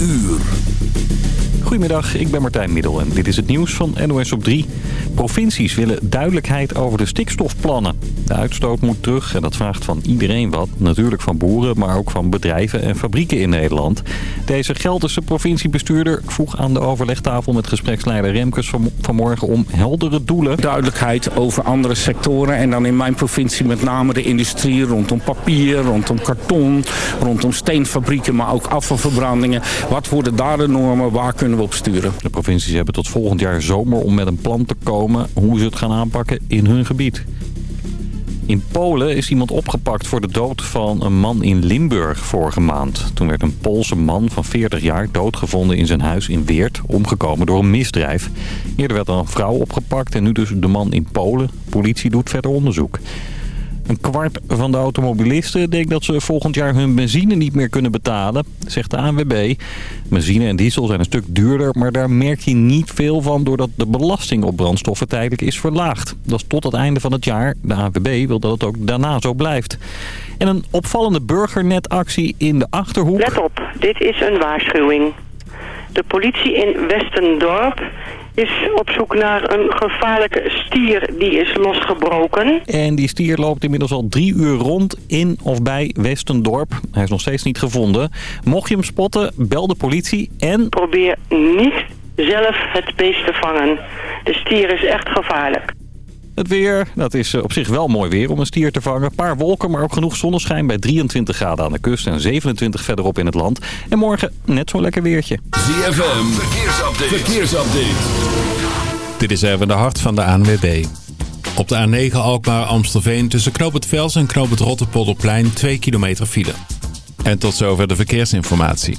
uur. Goedemiddag, ik ben Martijn Middel en dit is het nieuws van NOS op 3. Provincies willen duidelijkheid over de stikstofplannen. De uitstoot moet terug en dat vraagt van iedereen wat. Natuurlijk van boeren, maar ook van bedrijven en fabrieken in Nederland. Deze Gelderse provinciebestuurder vroeg aan de overlegtafel met gespreksleider Remkes vanmorgen om heldere doelen. Duidelijkheid over andere sectoren en dan in mijn provincie met name de industrie rondom papier, rondom karton, rondom steenfabrieken, maar ook afvalverbrandingen. Wat worden daar de normen, waar kunnen we De provincies hebben tot volgend jaar zomer om met een plan te komen hoe ze het gaan aanpakken in hun gebied. In Polen is iemand opgepakt voor de dood van een man in Limburg vorige maand. Toen werd een Poolse man van 40 jaar doodgevonden in zijn huis in Weert, omgekomen door een misdrijf. Eerder werd een vrouw opgepakt en nu dus de man in Polen. Politie doet verder onderzoek. Een kwart van de automobilisten denkt dat ze volgend jaar hun benzine niet meer kunnen betalen, zegt de ANWB. Benzine en diesel zijn een stuk duurder, maar daar merk je niet veel van doordat de belasting op brandstoffen tijdelijk is verlaagd. Dat is tot het einde van het jaar. De ANWB wil dat het ook daarna zo blijft. En een opvallende burgernetactie in de Achterhoek. Let op, dit is een waarschuwing. De politie in Westendorp is op zoek naar een gevaarlijke stier die is losgebroken. En die stier loopt inmiddels al drie uur rond in of bij Westendorp. Hij is nog steeds niet gevonden. Mocht je hem spotten, bel de politie en... Probeer niet zelf het beest te vangen. De stier is echt gevaarlijk. Het weer, dat is eh, op zich wel mooi weer om een stier te vangen. Een paar wolken, maar ook genoeg zonneschijn bij 23 graden aan de kust en 27 verderop in het land. En morgen net zo'n lekker weertje. ZFM, verkeersupdate. verkeersupdate. Dit is even de hart van de ANWB. Op de A9 Alkmaar-Amstelveen tussen Knoop het Vels en Knoop het Rotterpolderplein 2 kilometer file. En tot zover de verkeersinformatie.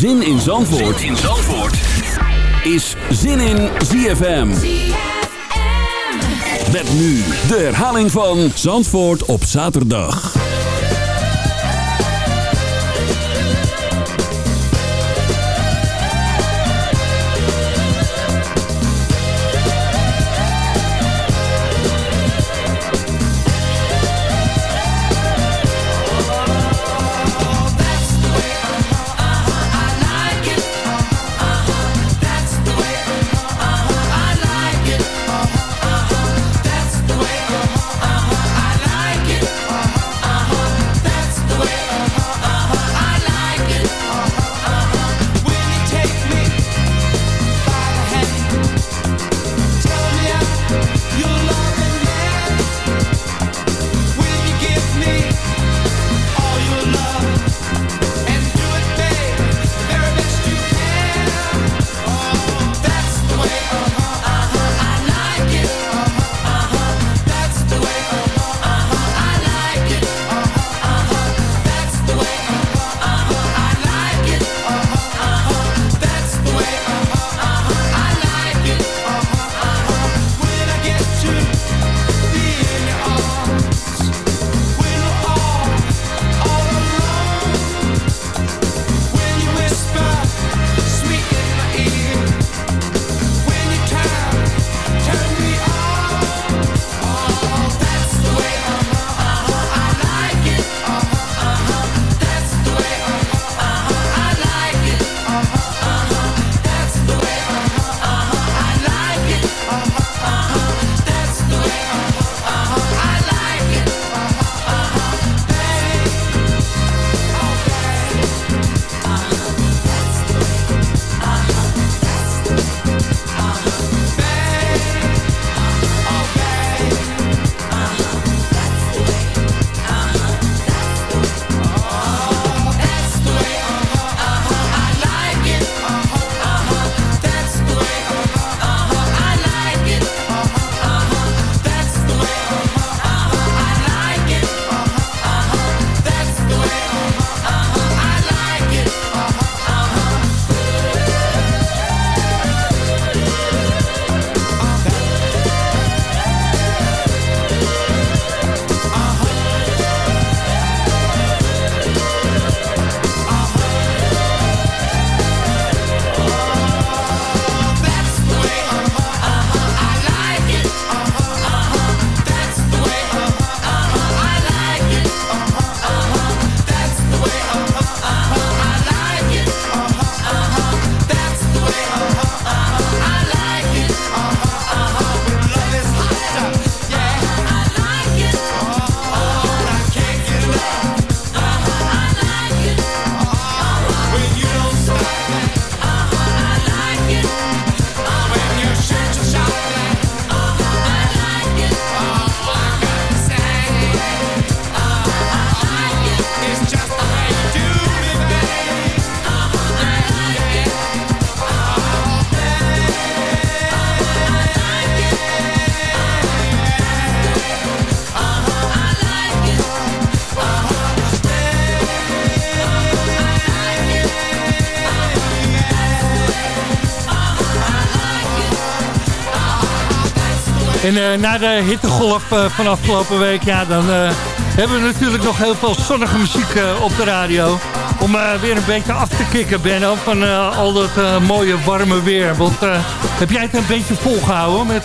Zin in Zandvoort, zin in Zandvoort. is Zin in ZFM. Met nu de herhaling van Zandvoort op zaterdag. En na de hittegolf van afgelopen week, ja, dan hebben we natuurlijk nog heel veel zonnige muziek op de radio. Om weer een beetje af te kicken, Benno, van al dat mooie warme weer. Want heb jij het een beetje volgehouden met,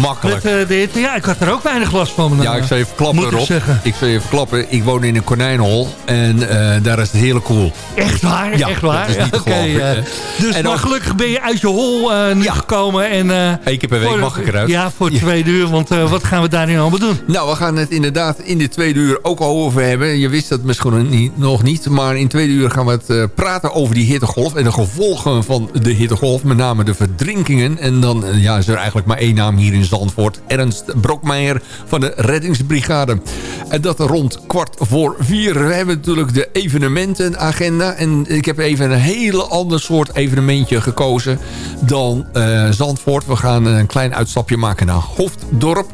Makkelijk. met de hitte? Ja, ik had er ook weinig last van. Ja, ik zal even klappen, Rob. Ik, ik zal even klappen. Ik woon in een konijnenhol en daar is het heerlijk koel. Echt waar? Ja, echt waar? dat is niet ja, Dus en maar gelukkig ben je uit je hol uh, nu gekomen. En, uh, Eén keer per week mag ik eruit. Ja, voor twee uur. Want uh, wat gaan we daar nu allemaal doen? Nou, we gaan het inderdaad in de tweede uur ook over hebben. Je wist dat misschien niet, nog niet. Maar in de tweede uur gaan we het praten over die hittegolf. En de gevolgen van de hittegolf. Met name de verdrinkingen. En dan ja, is er eigenlijk maar één naam hier in Zandvoort. Ernst Brokmeijer van de reddingsbrigade. En dat rond kwart voor vier. We hebben natuurlijk de evenementenagenda. En ik heb even een hele ander soort evenementje gekozen dan uh, Zandvoort. We gaan een klein uitstapje maken naar Hoofddorp.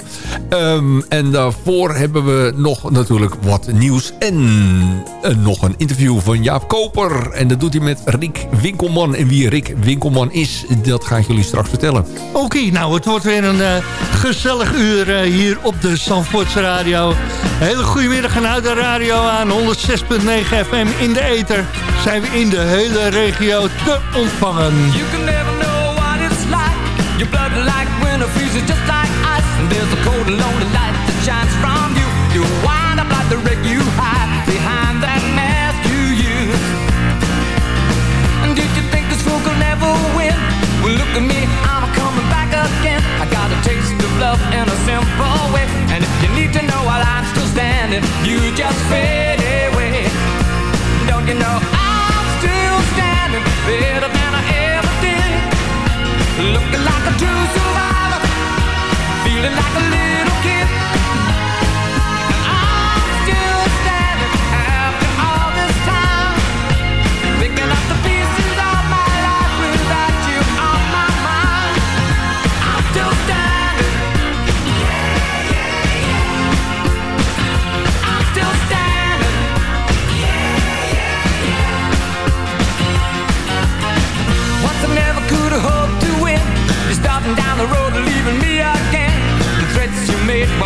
Um, en daarvoor hebben we nog natuurlijk wat nieuws. En uh, nog een interview van Jaap Koper. En dat doet hij met Rick Winkelman. En wie Rick Winkelman is, dat ga ik jullie straks vertellen. Oké, okay, nou het wordt weer een uh, gezellig uur hier op de Zandvoortse Radio. Hele goede middag en uit de radio aan 106.9 FM in de ether. Zijn we in de hele regio te ontvangen. You can never know what it's like. Your blood like winter freezes just like ice. And there's a cold and lonely light that shines from you. You wind up like the wreck you hide behind that mask you use. And did you think this fool could never win? Well, look at me, you just fade away. Don't you know I'm still standing better than I ever did? Looking like a true survivor, feeling like a little kid.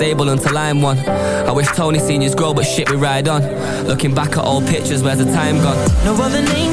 stable until I'm one. I wish Tony seniors grow, but shit, we ride on. Looking back at old pictures, where's the time gone? No other name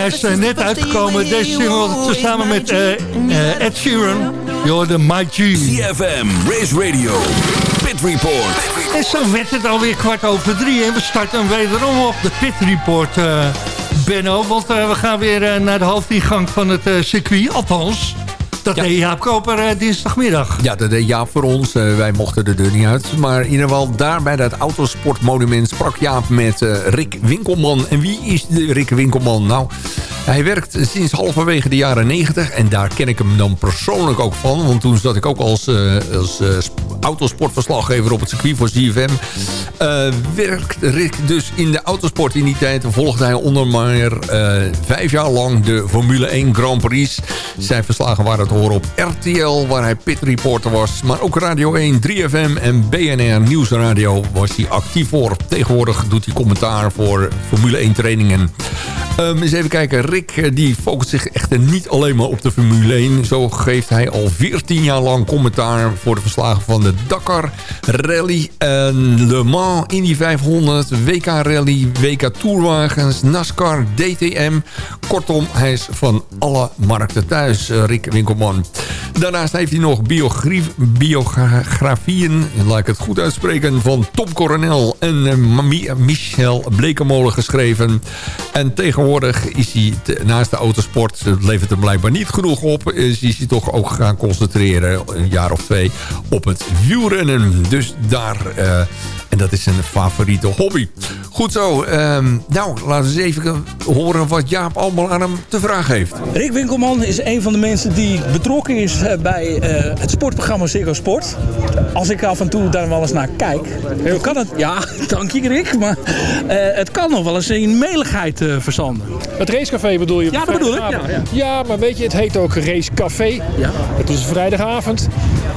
hij is eh, net uitgekomen, deze single samen met eh, eh, Ed Sheeran. Je hoorde My G. CFM, Race Radio, Pit Report. En zo werd het alweer kwart over drie. En we starten wederom op de Pit Report, Benno. Want we gaan weer naar de hoofdingang van het circuit. Althans, dat deed Jaap Koper eh, dinsdagmiddag. Ja, dat deed Jaap voor ons. Eh, wij mochten de deur niet uit. Maar in ieder geval daar bij dat autosportmonument sprak Jaap met eh, Rick Winkelman. En wie is de Rick Winkelman? Nou, hij werkt sinds halverwege de jaren 90. En daar ken ik hem dan persoonlijk ook van. Want toen zat ik ook als, als autosportverslaggever op het circuit voor ZFM. Eh werkt Rick dus in de autosport in die tijd. Volgde hij onder meer eh, vijf jaar lang de Formule 1 Grand Prix. Zijn verslagen waren te horen op RTL, waar hij pitreporter was. Maar ook Radio 1, 3FM en BNR Nieuwsradio was hij actief voor. Tegenwoordig doet hij commentaar voor Formule 1 trainingen. Ehm, eens even kijken. Rick eh, die focust zich echter niet alleen maar op de Formule 1. Zo geeft hij al 14 jaar lang commentaar voor de verslagen van de Dakar Rally. En Le Mans, Indy 500, WK Rally, WK Tourwagens, NASCAR, DTM. Kortom, hij is van alle markten thuis, eh, Rick Winkelman. Daarnaast heeft hij nog biografieën, laat ik het goed uitspreken, van Tom Coronel en eh, Mi- Michel Blekemolen geschreven. En tegenwoordig is hij naast de autosport, levert hem blijkbaar niet genoeg op, is is hij toch ook gaan concentreren, een jaar of twee, op het wielrennen. Dus daar... eh, en dat is zijn favoriete hobby. Goed zo. ehm, nou, laten we eens even horen wat Jaap allemaal aan hem te vragen heeft. Rick Winkelman is een van de mensen die betrokken is eh, bij eh, het sportprogramma Ziggo Sport. Als ik af en toe daar wel eens naar kijk, kan het... Ja, dank je Rick, maar eh, het kan nog wel eens in meligheid verzanden. Het racecafé bedoel je? Ja, dat bedoel ik, ja. Ja, maar weet je, het heet ook racecafé. Ja. Het is vrijdagavond.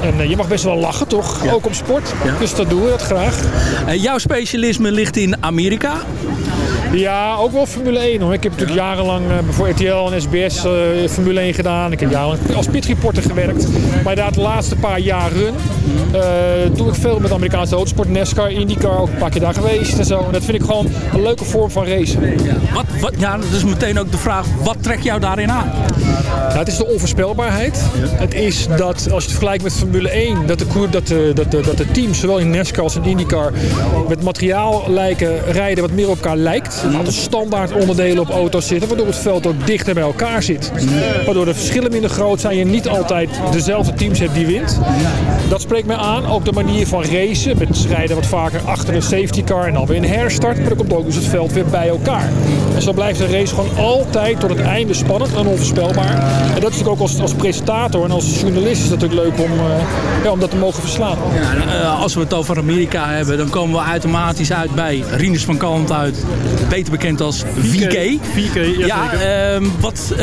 En je mag best wel lachen, toch? Ook om sport. Dus dat doen we dat graag. Eh, jouw specialisme ligt in Amerika. Ja, ook wel Formule 1 hoor. Ik heb natuurlijk jarenlang uh, voor RTL en SBS uh, Formule 1 gedaan. Ik heb jarenlang als pitreporter gewerkt. Maar de laatste paar jaren uh, doe ik veel met Amerikaanse autosport. NASCAR, IndyCar, ook een paar keer daar geweest en zo. En dat vind ik gewoon een leuke vorm van racen. Ja, wat, wat, ja dus meteen ook de vraag, wat trekt jou daarin aan? Nou, het is de onvoorspelbaarheid. Het is dat, als je het vergelijkt met Formule 1, dat de, dat de, dat de, dat de teams, zowel in NASCAR als in IndyCar, met materiaal lijken rijden wat meer op elkaar lijkt. Aantal standaard onderdelen op auto's zitten, waardoor het veld ook dichter bij elkaar zit. Waardoor de verschillen minder groot zijn. Je niet altijd dezelfde teams hebt die wint. Dat spreekt mij aan. Ook de manier van racen. Met rijden wat vaker achter een safety car en dan weer een herstart. Maar dan komt ook dus het veld weer bij elkaar. En zo blijft de race gewoon altijd tot het einde spannend en onvoorspelbaar. En dat is natuurlijk ook als, als presentator en als journalist is natuurlijk leuk om, uh, ja, om dat te mogen verslaan. Ja, uh, als we het over Amerika hebben, dan komen we automatisch uit bij Rinus van Kant uit. Beter bekend als VK. VK, ja, ja uh, wat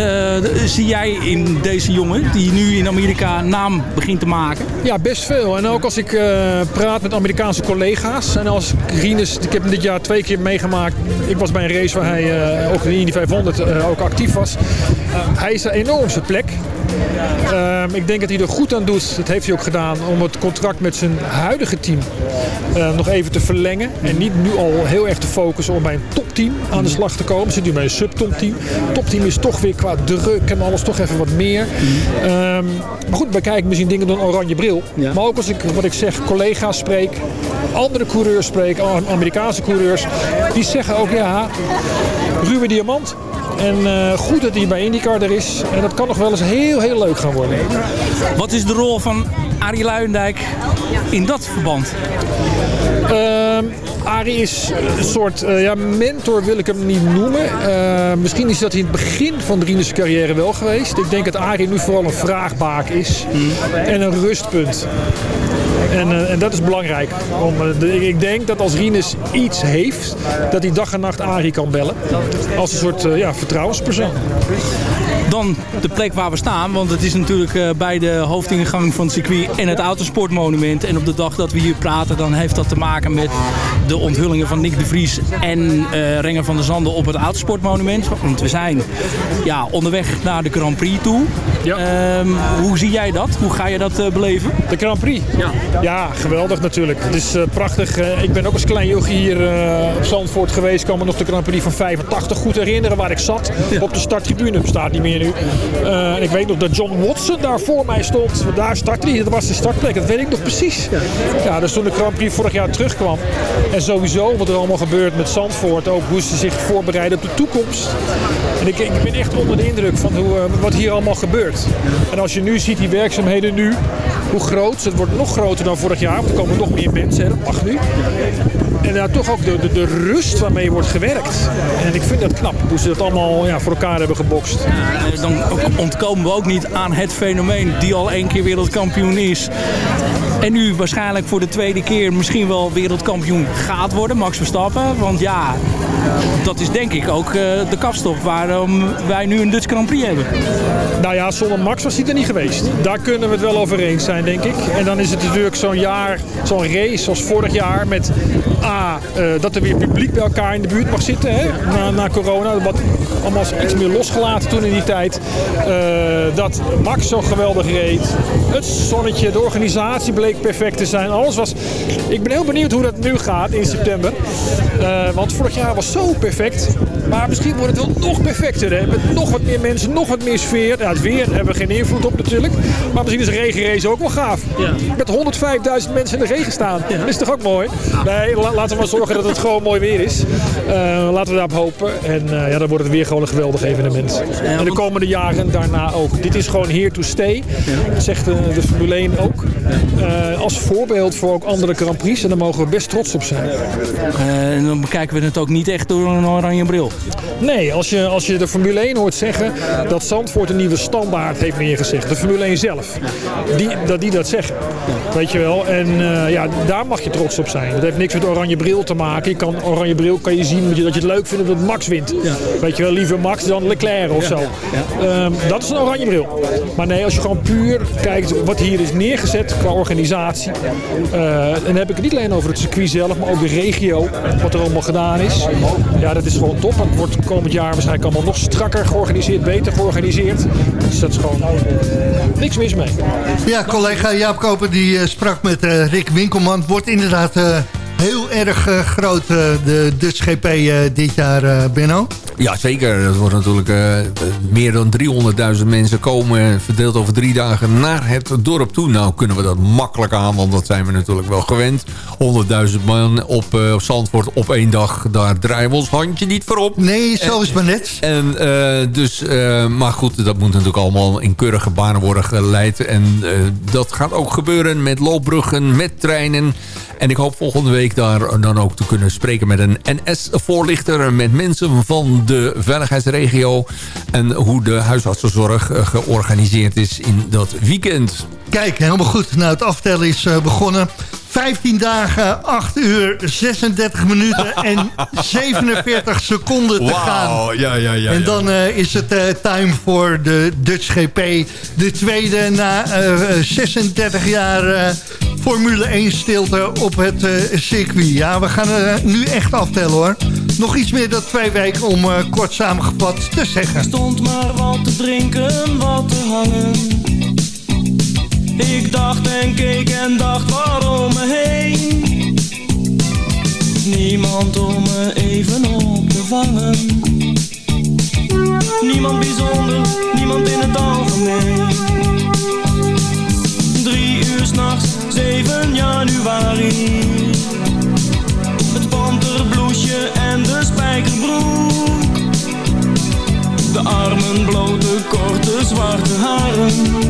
zie jij in deze jongen die nu in Amerika naam begint te maken? Ja, best veel. En ook als ik uh, praat met Amerikaanse collega's. En als Rinus, ik heb hem dit jaar twee keer meegemaakt. Ik was bij een race waar hij uh, ook in de Indy 500 uh, ook actief was. hij is er enorm zijn plek. Uh, ik denk dat hij er goed aan doet, dat heeft hij ook gedaan, om het contract met zijn huidige team uh, nog even te verlengen. En niet nu al heel erg te focussen om bij een topteam aan de slag te komen. Zit nu bij een subtopteam. Topteam is toch weer qua druk en alles toch even wat meer. Um, maar goed, we kijken misschien dingen door een oranje bril. Ja. Maar ook als ik, wat ik zeg, collega's spreek, andere coureurs spreek, Amerikaanse coureurs, die zeggen ook ja, ruwe diamant. En uh, goed dat hij bij IndyCar er is. En dat kan nog wel eens heel, heel leuk gaan worden. Wat is de rol van Arie Luijendijk in dat verband? Uh, Arie is een soort uh, ja, mentor, wil ik hem niet noemen. Uh, misschien is dat in het begin van Rinus' carrière wel geweest. Ik denk dat Arie nu vooral een vraagbaak is. Mm. En een rustpunt. En, uh, en, dat is belangrijk. Om, uh, ik denk dat als Rinus iets heeft, dat hij dag en nacht Arie kan bellen. Als een soort uh, ja, vertrouwenspersoon. Dan de plek waar we staan, want het is natuurlijk bij de hoofdingang van het circuit en het autosportmonument. En op de dag dat we hier praten, dan heeft dat te maken met de onthullingen van Nick de Vries en Renger van der Zanden op het autosportmonument. Want we zijn ja, onderweg naar de Grand Prix toe. Ja. Um, hoe zie jij dat? Hoe ga je dat beleven? De Grand Prix? Ja. Ja, geweldig natuurlijk. Het is uh, prachtig. Uh, ik ben ook als klein jochie hier uh, op Zandvoort geweest. Ik kan me nog de Grand Prix van 85 goed herinneren waar ik zat. Ja. Op de starttribune. Bestaat niet meer nu. en ik weet nog dat John Watson daar voor mij stond. Daar startte hij. Dat was de startplek. Dat weet ik nog precies. Ja. ja, dus toen de Grand Prix vorig jaar terugkwam. En sowieso wat er allemaal gebeurt met Zandvoort. Ook hoe ze zich voorbereiden op de toekomst. En ik, ik ben echt onder de indruk van hoe, wat hier allemaal gebeurt. En als je nu ziet die werkzaamheden nu. Hoe groot. Het wordt nog groter dan vorig jaar. Want er komen nog meer mensen. Dat mag nu. En ja, toch ook de, de, de, rust waarmee wordt gewerkt. En ik vind dat knap. Hoe ze dat allemaal ja, voor elkaar hebben gebokst. Ja, dan ontkomen we ook niet aan het fenomeen die al één keer wereldkampioen is. En nu waarschijnlijk voor de tweede keer misschien wel wereldkampioen gaat worden. Max Verstappen. Want ja, dat is denk ik ook uh, de kapstok waarom wij nu een Dutch Grand Prix hebben. Nou ja, zonder Max was hij er niet geweest. Daar kunnen we het wel over eens zijn, denk ik. En dan is het natuurlijk zo'n jaar, zo'n race zoals vorig jaar met A, uh, dat er weer publiek bij elkaar in de buurt mag zitten hè, na, na corona. Wat allemaal iets meer losgelaten toen in die tijd. Uh, dat Max zo geweldig reed. Het zonnetje, de organisatie bleek perfect te zijn. Alles was... Ik ben heel benieuwd hoe dat nu gaat in september. Uh, want vorig jaar was zo perfect. Maar misschien wordt het wel nog perfecter. Hè? Met nog wat meer mensen, nog wat meer sfeer. Ja, het weer hebben we geen invloed op natuurlijk. Maar misschien is een regenrace ook wel gaaf. Ja. Met 105.000 mensen in de regen staan. Ja. Dat is toch ook mooi? Nee, laten we maar zorgen dat het gewoon mooi weer is. Uh, laten we daarop hopen. En uh, ja, dan wordt het weer gewoon een geweldig evenement. En de komende jaren daarna ook. Dit is gewoon here to stay. Dat zegt de, Formule 1 ook. Uh, als voorbeeld voor ook andere Grand Prix. En daar mogen we best trots op zijn. en dan bekijken we het ook niet echt door een oranje bril. Nee, als je, als je de Formule 1 hoort zeggen dat Zandvoort een nieuwe standaard heeft neergezegd. De Formule 1 zelf. Die, dat die dat zeggen. Weet je wel. En uh, ja, daar mag je trots op zijn. Dat heeft niks met oranje bril te maken. Je kan oranje bril kan je zien dat je het leuk vindt dat Max wint. Weet je wel, liever Max dan Leclerc of zo. Ehm, dat is een oranje bril. Maar nee, als je gewoon puur kijkt wat hier is neergezet qua organisatie. eh, en dan heb ik het niet alleen over het circuit zelf, maar ook de regio. Wat er allemaal gedaan is. Ja, dat is gewoon top. Het wordt komend jaar waarschijnlijk allemaal nog strakker georganiseerd, beter georganiseerd. Dus dat is gewoon niks mis mee. Ja, collega Jaap Koper die eh, sprak met eh, Rick Winkelman. Wordt inderdaad eh, heel erg eh, groot, eh, de Dutch GP eh, dit jaar, eh, Benno. Ja, zeker. Dat wordt natuurlijk eh, meer dan 300.000 mensen komen verdeeld over drie dagen naar het dorp toe. Nou kunnen we dat makkelijk aan, want dat zijn we natuurlijk wel gewend. 100.000 man op eh, Zandvoort op één dag, daar draaien we ons handje niet voor op. Nee, zo is maar net. En eh, dus, maar goed, dat moet natuurlijk allemaal in keurige banen worden geleid. En dat gaat ook gebeuren met loopbruggen, met treinen. En ik hoop volgende week daar dan ook te kunnen spreken met een NS-voorlichter. Met mensen van de veiligheidsregio. En hoe de huisartsenzorg eh, georganiseerd is in dat weekend. Kijk, helemaal goed. Nou, het aftellen is eh, begonnen. 15 dagen, 8 uur, 36 minuten en 47 seconden te gaan. Wauw, ja, ja, ja. En ja. dan eh, is het eh, time voor de Dutch GP. De tweede na eh, 36 jaar eh, Formule 1 stilte op het circuit. Ja, we gaan er nu echt aftellen hoor. Nog iets meer dan twee weken om eh, kort samengevat te zeggen. stond maar wat te drinken, wat te hangen. Ik dacht en keek en dacht waarom me heen. Niemand om me even op te vangen. Niemand bijzonder, niemand in het algemeen. Drie uur s'nachts, 7 januari. Het panterbloesje en de spijkerbroek. De armen blote, korte, zwarte haren.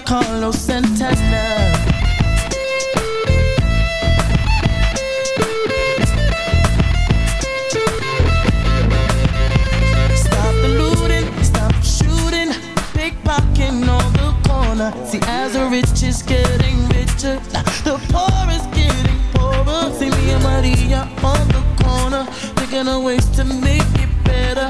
Carlos Santana. Stop the looting, stop shooting, pickpocketing on the corner. See, as the rich is getting richer, the poor is getting poorer. See me and Maria on the corner, thinking of ways to make it better.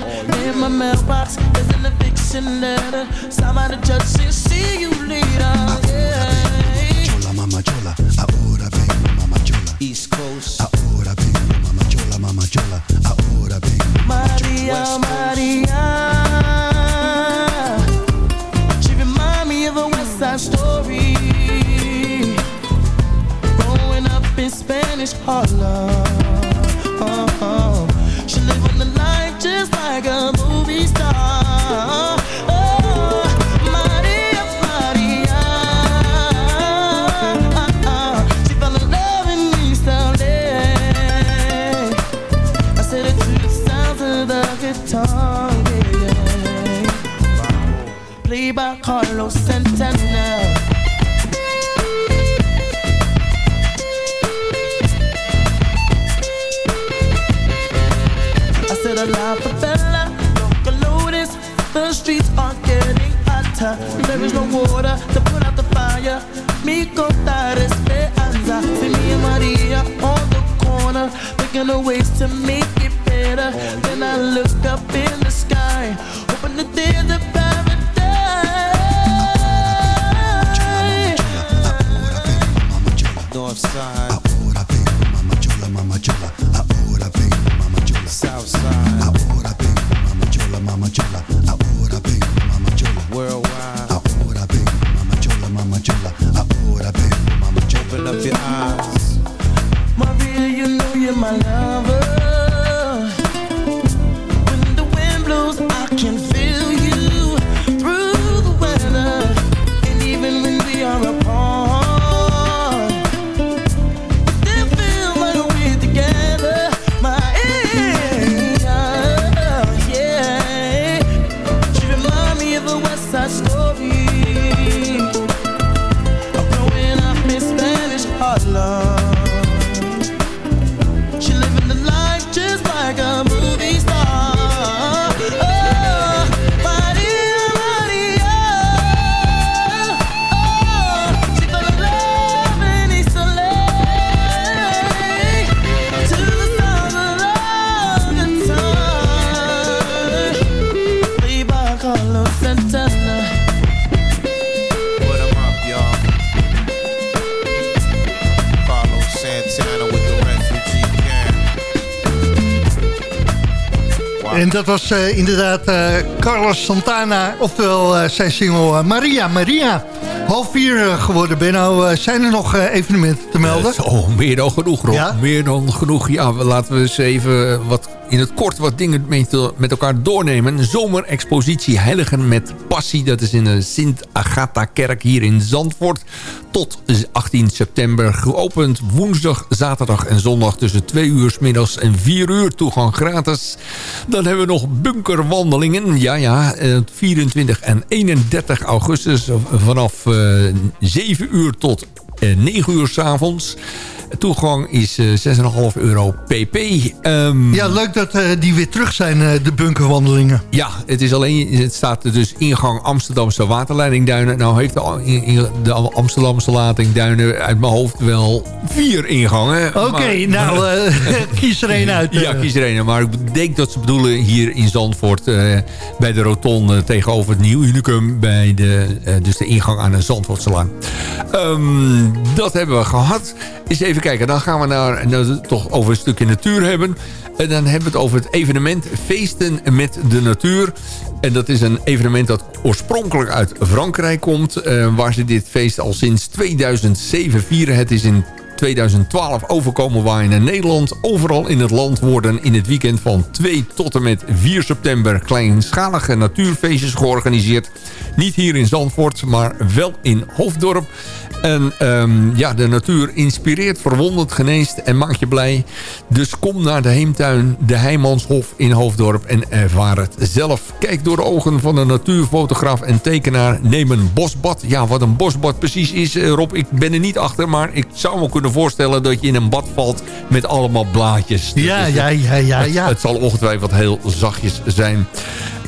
In my mailbox, there's an eviction letter. Signed by the see you later. Yeah. Chola, mama chola, ahora vengo, mama chola. East Coast. Ahora vengo, mama chola, mama chola. Ahora vengo. Maria, Maria. She remind me of a West Side story. Growing up in Spanish Harlem. Water to put out the fire. Mi contar esperanza. See me and Maria on the corner, thinking of ways to dat was eh, inderdaad eh, Carlos Santana, oftewel eh, zijn single Maria Maria. Half vier geworden, Benno. Zijn er nog evenementen te melden? Oh, meer dan genoeg, Rob. Ja? Meer dan genoeg. Ja, laten we eens even wat, in het kort wat dingen met, elkaar doornemen. Zomerexpositie Heiligen met Passie. Dat is in de Sint-Agatha-kerk hier in Zandvoort. Tot 18 september geopend. Woensdag, zaterdag en zondag tussen 2 uur 's middags en 4 uur. Toegang gratis. Dan hebben we nog bunkerwandelingen. Ja, ja. eh, 24 en 31 augustus. Vanaf eh, 7 uur tot eh, 9 uur s'avonds. Toegang is eh, 6,5 euro pp. Ehm, Ja, leuk dat eh, die weer terug zijn, eh, de bunkerwandelingen. ja, het is alleen, het staat er dus ingang Amsterdamse waterleidingduinen. Nou heeft de, de Amsterdamse waterleidingduinen uit mijn hoofd wel vier ingangen. Oké, nou, eh, kies er één uit. Ja, eh. kies er een. Maar ik denk dat ze bedoelen hier in Zandvoort... eh, bij de rotonde tegenover het Nieuw Unicum... bij de, eh, dus de ingang aan de Zandvoortselaan. Ehm, dat hebben we gehad. Eens even kijken. Dan gaan we naar, nou, toch over een stukje natuur hebben. En dan hebben we het over het evenement Feesten met de Natuur. En dat is een evenement dat oorspronkelijk uit Frankrijk komt... eh, waar ze dit feest al sinds 2007 vieren. Het is in 2012 overkomen waaien naar Nederland. Overal in het land worden in het weekend van 2 tot en met 4 september... kleinschalige natuurfeestjes georganiseerd. Niet hier in Zandvoort, maar wel in Hoofddorp. En ehm, ja, de natuur inspireert, verwondert, geneest en maakt je blij. Dus kom naar de Heemtuin, de Heijmanshof in Hoofddorp en ervaar het zelf. Kijk door de ogen van een natuurfotograaf en tekenaar. Neem een bosbad. Ja, wat een bosbad precies is, eh, Rob, ik ben er niet achter... maar ik zou me kunnen voorstellen dat je in een bad valt met allemaal blaadjes. Ja, Dus, ja, ja, ja, het- ja. Het zal ongetwijfeld heel zachtjes zijn.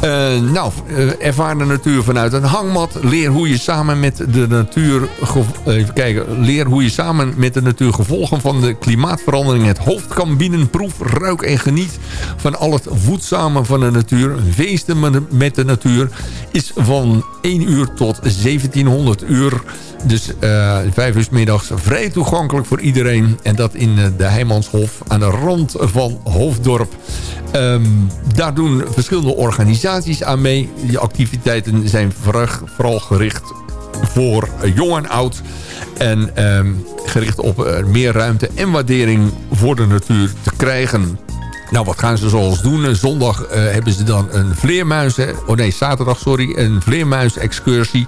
Eh, nou, eh, ervaar de natuur vanuit een hangmat. Leer hoe je samen met de natuur... gev- Even kijken. Leer hoe je samen met de natuur gevolgen van de klimaatverandering... het hoofd kan bieden. Proef, ruik en geniet van al het voedzame van de natuur. Feesten met- de natuur is van 1 uur tot 1700 uur... Dus eh vijf uur middags vrij toegankelijk voor iedereen. En dat in eh, de Heijmanshof aan de rand van Hoofddorp. Ehm, daar doen verschillende organisaties aan mee. Die activiteiten zijn vooral- gericht voor jong en oud. En ehm, gericht op eh, meer ruimte en waardering voor de natuur te krijgen. Nou, wat gaan ze zoals doen? Eh, Zondag eh, hebben ze dan een vleermuis... Oh nee, zaterdag, sorry. Een vleermuis-excursie.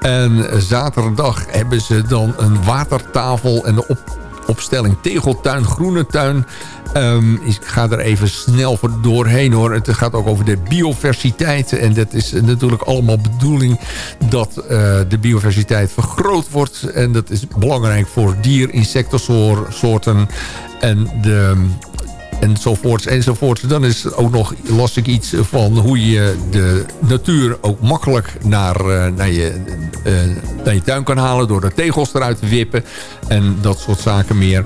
En zaterdag hebben ze dan een watertafel... en de op, opstelling tegeltuin, groene tuin. Ehm, ik ga er even snel voor doorheen hoor. Het gaat ook over de biodiversiteit. En dat is natuurlijk allemaal bedoeling... dat eh, de biodiversiteit vergroot wordt. En dat is belangrijk voor dier, insectensoorten... en de enzovoorts enzovoorts. Dan is ook nog, las ik iets van hoe je de natuur ook makkelijk naar, eh, naar, je, eh, naar je tuin kan halen... door de tegels eruit te wippen en dat soort zaken meer.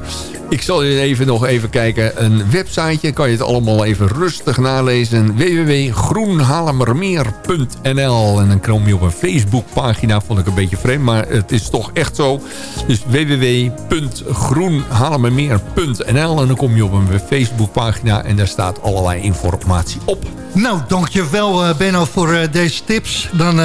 Ik zal je even nog even kijken. Een websiteje, kan je het allemaal even rustig nalezen. www.groenhalemermeer.nl En dan kom je op een Facebookpagina, vond ik een beetje vreemd, maar het is toch echt zo. Dus www.groenhalemermeer.nl En dan kom je op een Facebookpagina en daar staat allerlei informatie op. Nou, dankjewel uh, Benno voor uh, deze tips. Dan, uh,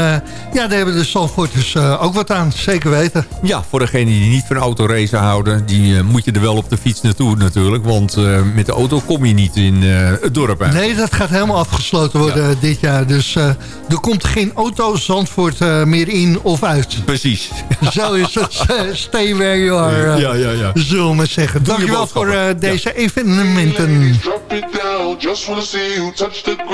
ja, daar hebben de Zandvoorters uh, ook wat aan, zeker weten. Ja, voor degenen die niet van autoracen houden... die uh, moet je er wel op de fiets naartoe natuurlijk. Want uh, met de auto kom je niet in uh, het dorp uit. Nee, dat gaat helemaal afgesloten worden ja. dit jaar. Dus uh, er komt geen auto Zandvoort uh, meer in of uit. Precies. Zo is het. Stay where you are. ja, ja, ja. Zullen we maar zeggen. Doe Dankjewel voor uh, deze ja. evenementen.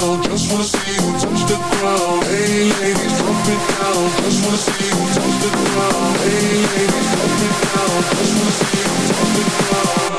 Just wanna see you touch the ground. Hey, ladies, drop it down. Just wanna see you touch the ground. Hey, ladies, drop it down. Just wanna see you touch the ground.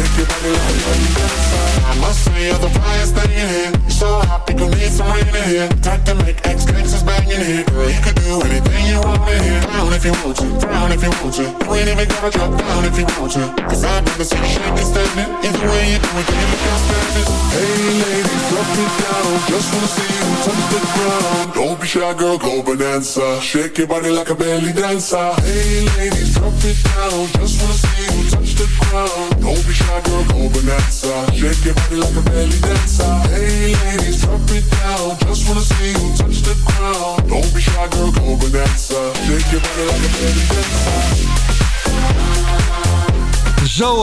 i must say you're the brightest thing in here. So hot, people need some rain in here. Time to make X gangsters banging here. Girl, you can do anything you want to here. Down if you want to, down if you want to. You ain't even gotta drop down if you want to. cause i'm gonna see you shake this standing. Either way you do it, then you can stand it. Hey ladies, drop it down. Just wanna see you touch the ground. Don't be shy, girl, go bonanza. Shake your body like a belly dancer. Hey ladies, drop it down. Just wanna see you touch the ground.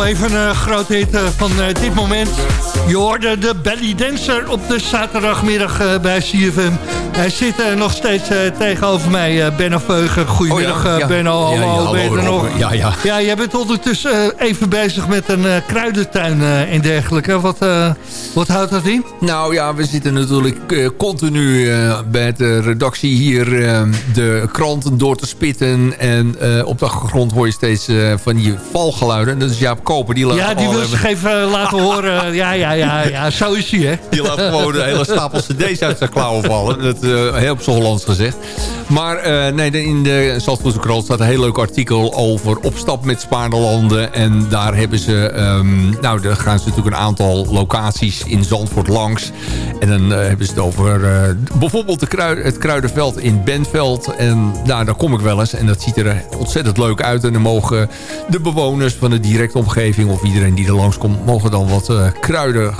Even een grote hit eh, van eh, dit moment. Je hoorde de Belly Dancer op de zaterdagmiddag eh, bij CFM. Hij zit eh, nog steeds eh, tegenover mij, eh, Benno Veugen. Goedemiddag, Oh ja, ja. Benno. Hallo, ja, hallo, ben je er Rob. nog? Ja, ja. Ja, jij bent ondertussen even bezig met een kruidentuin en dergelijke. Wat, wat houdt dat in? Nou ja, we zitten natuurlijk continu bij de redactie hier eh, de kranten door te spitten. En op de achtergrond hoor je steeds van die valgeluiden. Dat is Jaap Koper. Die laat Ja, die wil zich even laten horen. Ja, ja, ja, ja, zo is hij, hè? Die laat gewoon de hele stapel cd's uit zijn klauwen vallen. Dat uh, heel op Hollands gezegd. Maar uh, nee, in de Zandvoortse krant staat een heel leuk artikel over opstap met Spaarlanden. En daar hebben ze, um, nou, daar gaan ze natuurlijk een aantal locaties in Zandvoort langs. En dan uh, hebben ze het over bijvoorbeeld de krui het Kruidenveld in Bentveld. En nou, daar kom ik wel eens. En dat ziet er ontzettend leuk uit. En dan mogen de bewoners van de directe omgeving of iedereen die er langskomt... mogen dan wat kruiden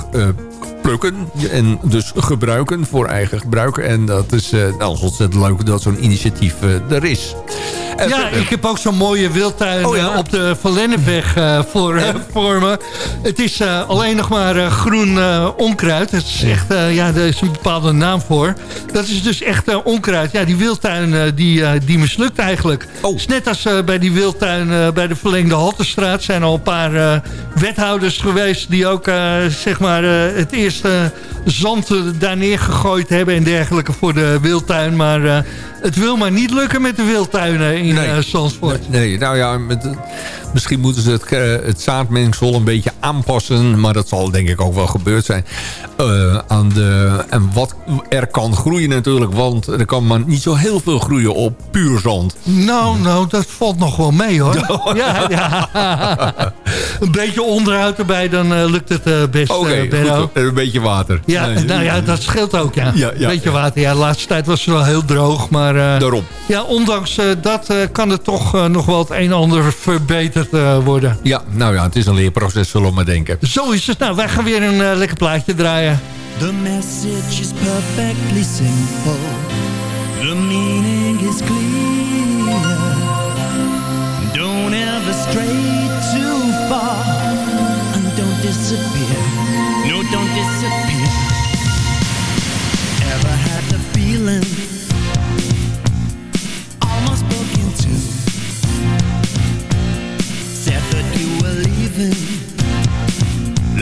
plukken en dus gebruiken voor eigen gebruik. En dat is, uh, nou, ontzettend leuk dat zo'n initiatief uh, er is. En ja, ik heb ook zo'n mooie wildtuin oh, ja. op de Van Lennepweg uh, voor, voor me. Het is alleen nog maar groen onkruid. Het is echt, ja, daar is een bepaalde naam voor. Dat is dus echt onkruid. Ja, die wildtuin die, die mislukt eigenlijk. Oh. Het is net als bij die wildtuin bij de verlengde Halterstraat zijn al een paar wethouders geweest die ook zeg maar het eerste zand daar neergegooid hebben en dergelijke voor de wildtuin. Maar uh, het wil maar niet lukken met de wildtuinen in nee. Zandvoort. Nee, nee, nou ja, met, misschien moeten ze het, uh, het zaadmengsel een beetje aanpassen. Maar dat zal denk ik ook wel gebeurd zijn. aan de, en wat er kan groeien natuurlijk. Want er kan maar niet zo heel veel groeien op puur zand. Nou, nou, dat valt nog wel mee hoor. ja, ja. een beetje onderhoud erbij, dan lukt het best, okay, Benno. Een beetje water. Ja, nee, nou ja, dat scheelt ook, ja. ja, ja beetje water. Ja, de laatste tijd was het wel heel droog, maar... Daarom. Ja, ondanks dat kan het toch nog wel het een en ander verbeterd worden. Ja, nou ja, het is een leerproces, zullen we maar denken. Zo is het. Nou, wij gaan weer een lekker plaatje draaien. The message is perfectly simple. The meaning is clear. Don't ever stray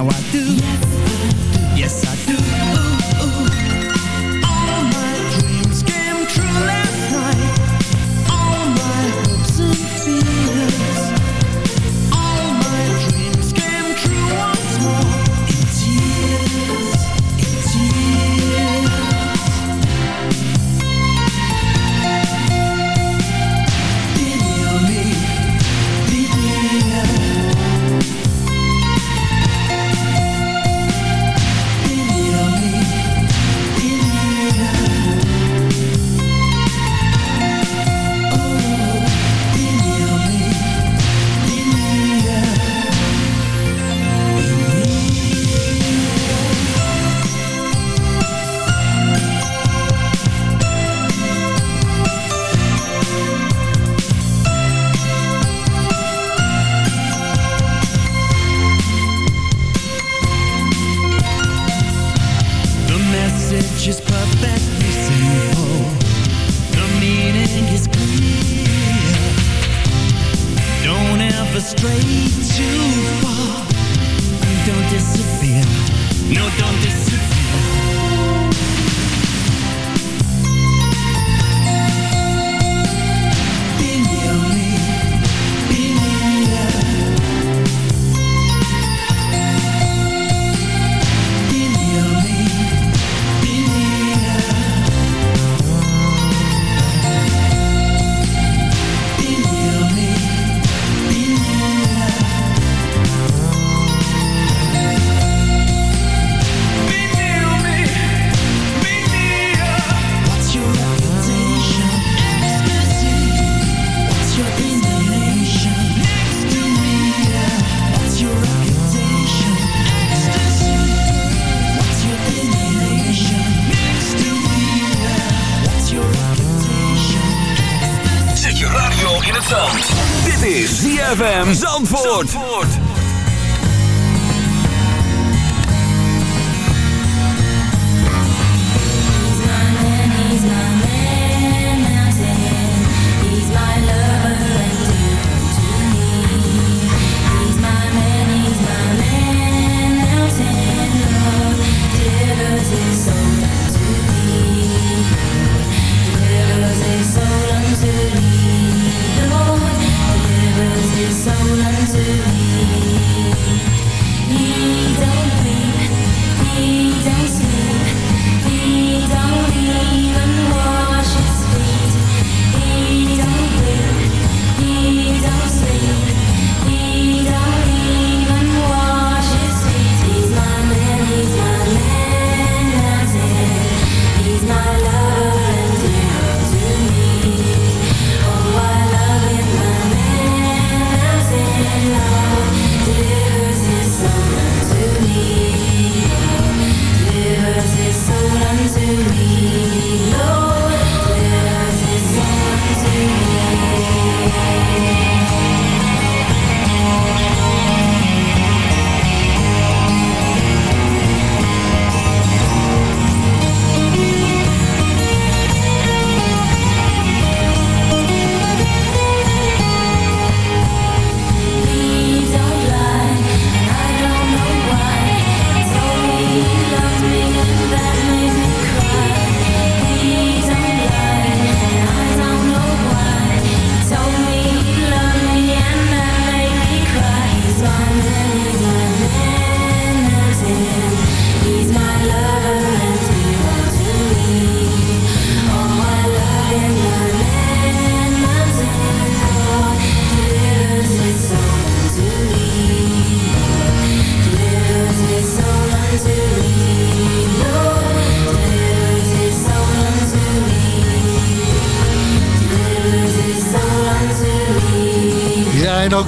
Now I do. Yes, I do. Yes, I do. Zandvoort.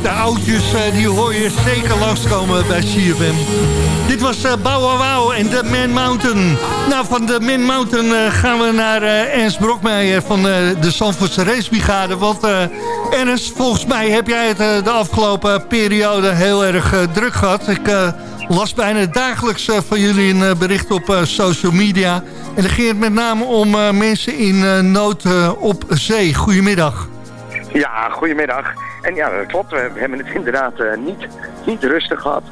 De oudjes, eh, die hoor je zeker langskomen bij CFM. Dit was uh, Bow Wow en de Man Mountain. Nou, van de Man Mountain eh, gaan we naar eh, Ernst Brokmeijer van eh, de Zandvoortse Racebrigade. Want eh, Ernst, volgens mij heb jij het eh, de afgelopen periode heel erg eh, druk gehad. Ik eh, las bijna dagelijks eh, van jullie een eh, bericht op eh, social media. En dan ging het met name om eh, mensen in eh, nood eh, op zee. Goedemiddag. Ja, goedemiddag. En ja, dat klopt. We hebben het inderdaad eh, niet, niet rustig gehad.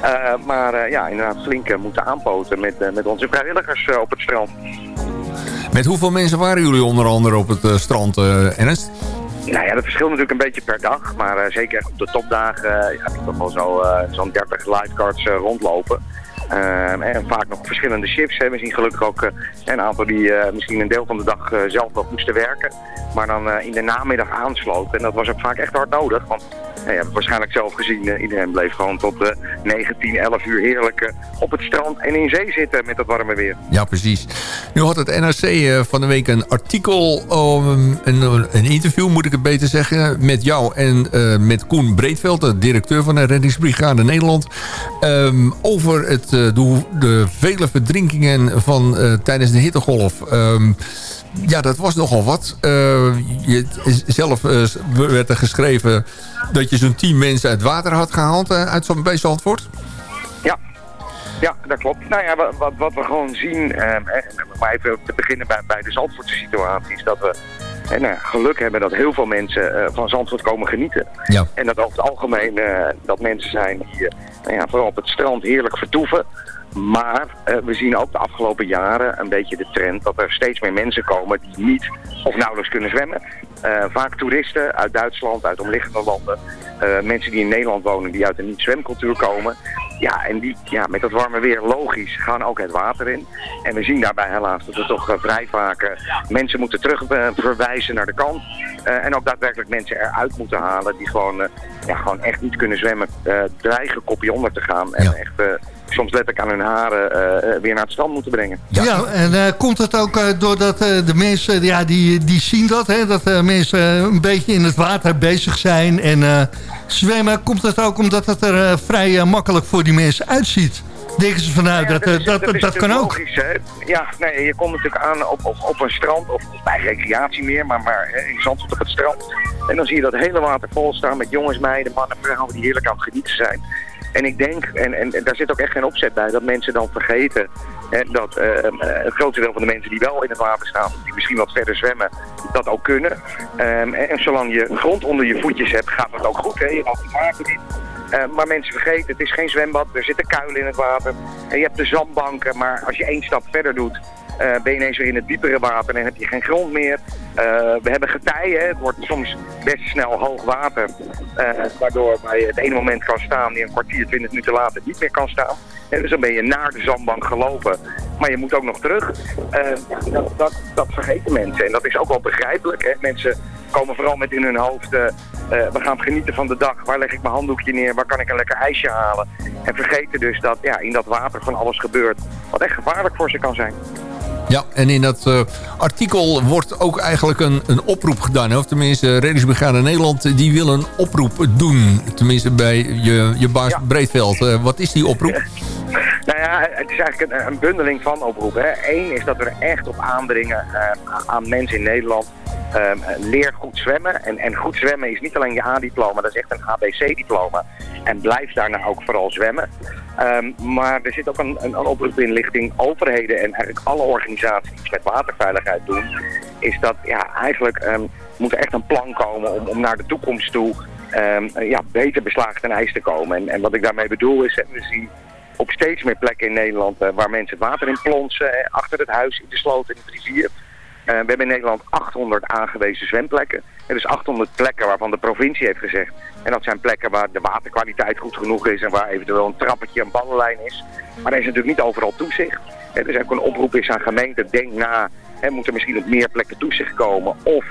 Eh, maar eh, ja, inderdaad flink moeten aanpoten met, met onze vrijwilligers op het strand. Met hoeveel mensen waren jullie onder andere op het strand, Ernst? Nou ja, dat verschilt natuurlijk een beetje per dag. Maar zeker op de topdagen ja, heb ik toch wel zo, zo'n 30 lifeguards rondlopen. Ehm, en vaak nog verschillende shifts. We zien gelukkig ook eh, een aantal die eh, misschien een deel van de dag eh, zelf nog moesten werken. Maar dan in de namiddag aansloten. En dat was ook vaak echt hard nodig. Want ja, hebt het waarschijnlijk zelf gezien. iedereen bleef gewoon tot eh 9, 10, 11 uur heerlijk op het strand en in zee zitten met dat warme weer. Ja, precies. Nu had het NRC eh, van de week een artikel, een, interview moet ik het beter zeggen... met jou en eh, met Koen Breedveld, de directeur van de Reddingsbrigade Nederland... ehm, over het, eh, de, de vele verdrinkingen van, tijdens de hittegolf... Ehm, ja, dat was nogal wat. Eh, je, zelf werd er geschreven dat je zo'n tien mensen uit water had gehaald eh, uit zo'n Zandvoort. Ja. Ja, dat klopt. Nou ja, wat, wat, we gewoon zien, ehm, om maar even te beginnen bij, bij de Zandvoortse situatie, is dat we en, nou, geluk hebben dat heel veel mensen eh, van Zandvoort komen genieten. Ja. En dat over het algemeen eh, dat mensen zijn die eh, nou ja, vooral op het strand heerlijk vertoeven. Maar eh, we zien ook de afgelopen jaren een beetje de trend dat er steeds meer mensen komen die niet of nauwelijks kunnen zwemmen. Eh, vaak toeristen uit Duitsland, uit omliggende landen. eh, mensen die in Nederland wonen, die uit een niet-zwemcultuur komen. Ja, en die ja, met dat warme weer logisch gaan ook het water in. En we zien daarbij helaas dat we toch vrij vaak mensen moeten terugverwijzen naar de kant. En ook daadwerkelijk mensen eruit moeten halen die gewoon, ja, gewoon echt niet kunnen zwemmen. dreigen kopje onder te gaan. En echt soms letterlijk aan hun haren eh, eh, weer naar het strand moeten brengen. Ja, en eh, komt het ook eh, doordat eh, de mensen, ja, die, die zien dat, hè, dat mensen een beetje in het water bezig zijn en eh, zwemmen. Komt het ook omdat het er vrij makkelijk voor die mensen uitziet? Denken ze van nou, dat, is- dat, dat, is dat kan ook. Logisch? Ja, nee, je komt natuurlijk aan op, op, op een strand of bij recreatie meer, maar, maar hè, in Zandvoort op het strand. En dan zie je dat hele water vol staan met jongens, meiden, mannen, vrouwen die heerlijk aan het genieten zijn. En ik denk, en, en, daar zit ook echt geen opzet bij, dat mensen dan vergeten hè, dat eh, eh, het grootste deel van de mensen die wel in het water staan, die misschien wat verder zwemmen, dat ook kunnen. Ehm, en, zolang je grond onder je voetjes hebt, gaat het ook goed. Hè? Je mag het water niet. Eh, maar mensen vergeten, het is geen zwembad, er zitten kuilen in het water. En je hebt de zandbanken, maar als je één stap verder doet, eh, ben je ineens weer in het diepere water en heb je geen grond meer. Eh, we hebben getijen, het wordt soms best snel hoog water. eh, waardoor bij het ene moment kan staan die een kwartier, twintig minuten later niet meer kan staan. En dus dan ben je naar de zandbank gelopen, maar je moet ook nog terug. Eh, dat, dat, dat vergeten mensen en dat is ook wel begrijpelijk. Hè? Mensen komen vooral met in hun hoofd, eh, eh, we gaan genieten van de dag. Waar leg ik mijn handdoekje neer? Waar kan ik een lekker ijsje halen? En vergeten dus dat ja, in dat water van alles gebeurt wat echt gevaarlijk voor ze kan zijn. Ja, en in dat eh, artikel wordt ook eigenlijk een, een oproep gedaan. hè? Of tenminste, Reddingsbrigade Nederland die wil een oproep doen. Tenminste bij je, je baas Breedveld. Eh, wat is die oproep? Nou ja, het is eigenlijk een, een bundeling van oproepen. Eén is dat we er echt op aandringen eh, aan mensen in Nederland. Ehm, leer goed zwemmen. En, en goed zwemmen is niet alleen je A-diploma, dat is echt een ABC-diploma. En blijf daarna ook vooral zwemmen. Ehm, maar er zit ook een, een, oproep in richting overheden en eigenlijk alle organisaties die met waterveiligheid doen. Is dat ja, eigenlijk ehm, moet er echt een plan komen om, naar de toekomst toe ja, beter beslagen ten ijs te komen. En, en wat ik daarmee bedoel is, we zien op steeds meer plekken in Nederland eh, waar mensen het water in plonsen. eh, achter het huis, in de sloot, in de rivier. Eh, we hebben in Nederland 800 aangewezen zwemplekken. Er is 800 plekken waarvan de provincie heeft gezegd. En dat zijn plekken waar de waterkwaliteit goed genoeg is en waar eventueel een trappetje, een ballenlijn is. Maar er is natuurlijk niet overal toezicht. Er is ook een oproep is aan gemeenten, denk na, hè, moet er misschien op meer plekken toezicht komen of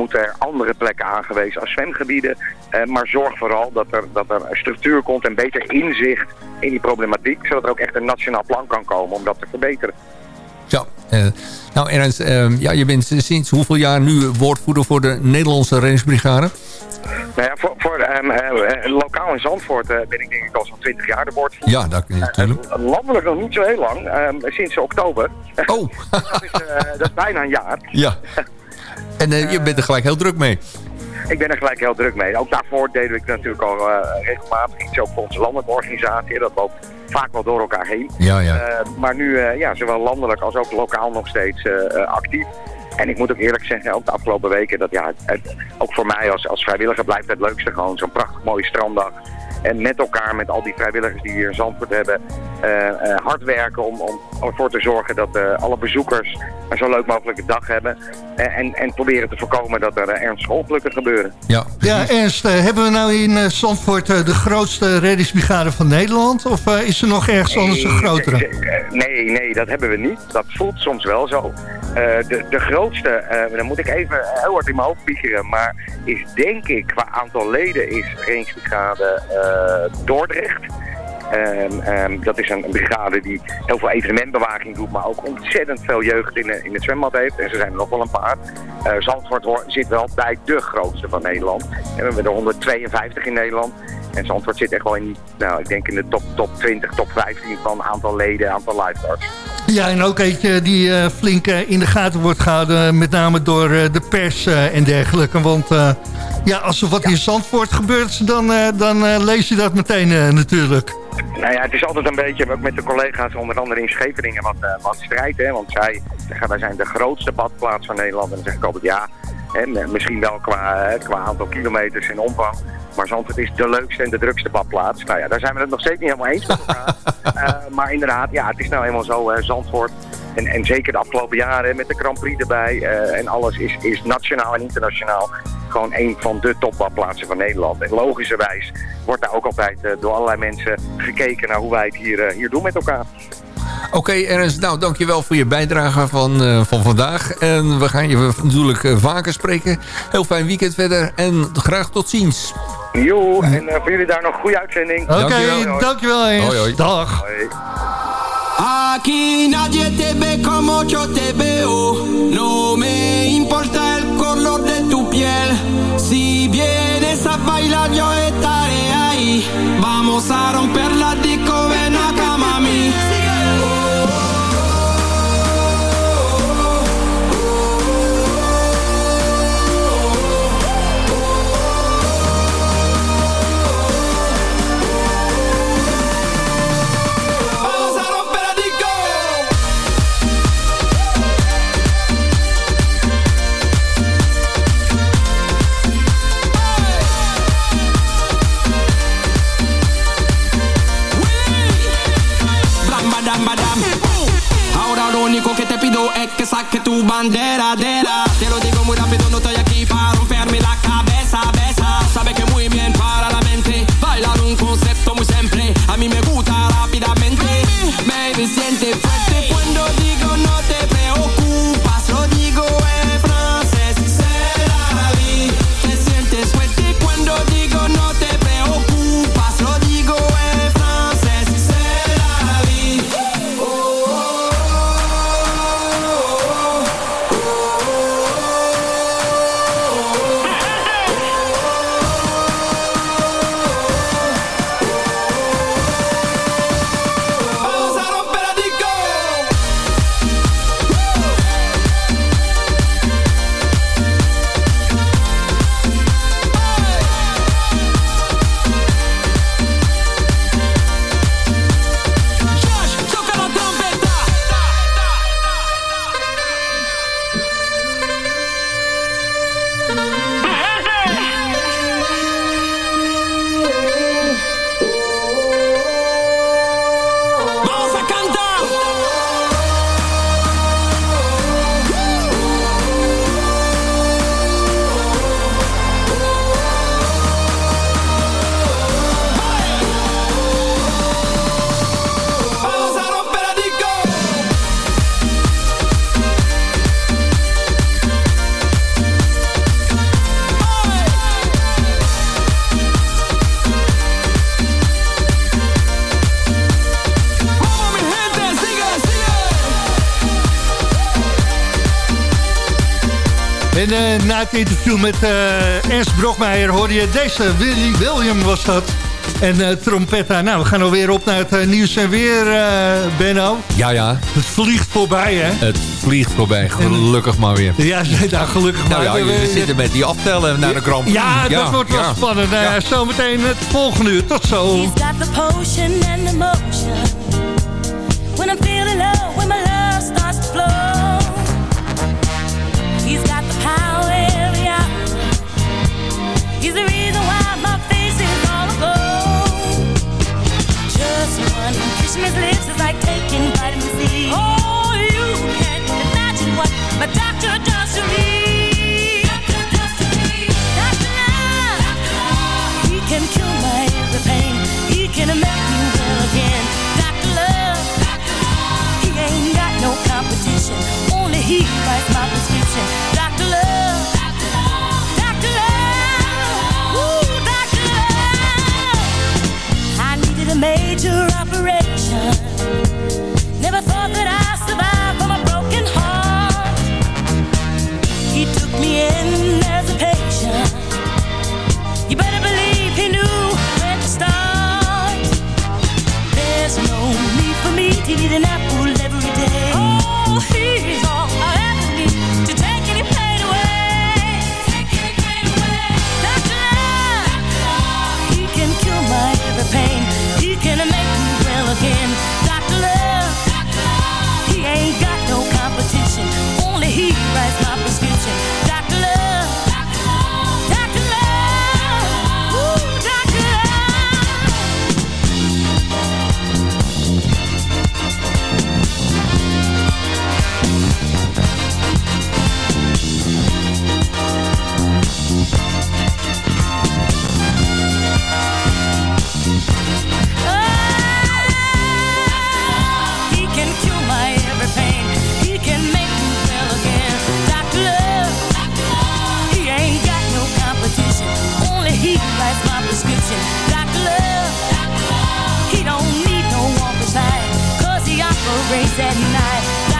moeten er andere plekken aangewezen als zwemgebieden. Eh, maar zorg vooral dat er, dat er structuur komt en beter inzicht in die problematiek. Zodat er ook echt een nationaal plan kan komen om dat te verbeteren. Ja, eh, nou Ernst, eh, ja, je bent sinds hoeveel jaar nu woordvoerder voor de Nederlandse reddingsbrigade? Nou ja, voor, voor ehm, eh, lokaal in Zandvoort ben ik denk ik al zo'n 20 jaar de boord. Ja, dat natuurlijk. Landelijk nog niet zo heel lang, ehm, sinds oktober. Oh! dat, is, dat is bijna een jaar. Ja. En eh, je bent er gelijk heel druk mee. Ik ben er gelijk heel druk mee. Ook daarvoor deden ik natuurlijk al eh, regelmatig iets voor onze landelijke organisatie. Dat loopt vaak wel door elkaar heen. Ja, ja. Eh, maar nu ja, zowel landelijk als ook lokaal nog steeds actief. En ik moet ook eerlijk zeggen, ook de afgelopen weken, dat ja, het- ook voor mij als, als vrijwilliger blijft het leukste gewoon zo'n prachtig mooie stranddag. En met elkaar, met al die vrijwilligers die hier in Zandvoort hebben, eh, eh, hard werken om, om ervoor te zorgen dat eh, alle bezoekers een zo leuk mogelijke dag hebben. En, en proberen te voorkomen dat er ernstige ongelukken gebeuren. Ja, Ja, Ernst, eh, hebben we nou in eh, Zandvoort eh, de grootste reddingsbrigade van Nederland? Of is er nog ergens anders een grotere? Nee, nee, dat hebben we niet. Dat voelt soms wel zo. Eh, de, de grootste, eh, dan moet ik even heel hard in mijn hoofd piekeren, maar is denk ik qua aantal leden is Reddingsbrigade eh Dordrecht. Ehm, ehm, dat is een, een brigade die heel veel evenementbewaking doet, maar ook ontzettend veel jeugd in, de- in het zwembad heeft. En er zijn er nog wel een paar. Eh, Zandvoort hoor- zit wel bij de grootste van Nederland. En we hebben er 152 in Nederland. En Zandvoort zit echt wel in, nou, ik denk in de top, top 20, top 15 van aantal leden, aantal lifeguards. Ja, en ook eentje die eh, flink eh, in de gaten wordt gehouden... met name door eh, de pers eh, en dergelijke. Want eh, ja, als er wat in Zandvoort gebeurt... dan, eh, dan eh, lees je dat meteen eh, natuurlijk. Nou ja, het is altijd een beetje, ook met de collega's onder andere in Scheveningen, wat, eh, wat strijd. Hè? Want zij zeggen, wij zijn de grootste badplaats van Nederland. En dan zeg ik altijd ja, en, misschien wel qua, qua aantal kilometers in omvang. Maar Zandvoort is de leukste en de drukste badplaats. Nou ja, daar zijn we het nog steeds niet helemaal eens met elkaar. Eh, maar inderdaad, ja, het is nou eenmaal zo, Zandvoort. En, en zeker de afgelopen jaren met de Grand Prix erbij eh, en alles is, is nationaal en internationaal gewoon een van de topbadplaatsen van Nederland. En logischerwijs wordt daar ook altijd eh, door allerlei mensen gekeken naar hoe wij het hier, eh, hier doen met elkaar. Oké, Ernst, nou dankjewel voor je bijdrage van, eh, van vandaag. En we gaan je natuurlijk vaker spreken. Heel fijn weekend verder en graag tot ziens. Jo, en voor jullie daar nog een goede uitzending. Oké, Dankjewel. dankjewel eens. Hoi, hoi. Dag. Hoi. Aquí nadie te ve como yo te veo. No me importa Vamos a romper la disco, que saque tu bandera, dera. Te lo digo muy rápido, no estoy aquí para romperme la cabeza, besa. Sabe que muy bien para la mente. Bailar un concepto muy simple. A mí me gusta rápidamente. Baby, siente na het interview met eh, Ernst Brokmeijer hoorde je deze Willy William was dat. En eh, trompetta. Nou, we gaan alweer op naar het eh, nieuws en weer, eh, Benno. Ja, ja. Het vliegt voorbij, hè? Het vliegt voorbij, gelukkig maar weer. Ja, nou, gelukkig Nou maar. ja, We- we zitten met die aftellen naar de Grand Prix. Ja, dat wordt wel ja. spannend. Nou ja, zometeen het volgende uur. Tot zo. He's got the potion and the motion. When I'm feeling low, when my love starts to flow. He writes my pain. He can imagine well again. Dr. Love. Dr. Love. He ain't got no competition. Only he can my prescription. At night.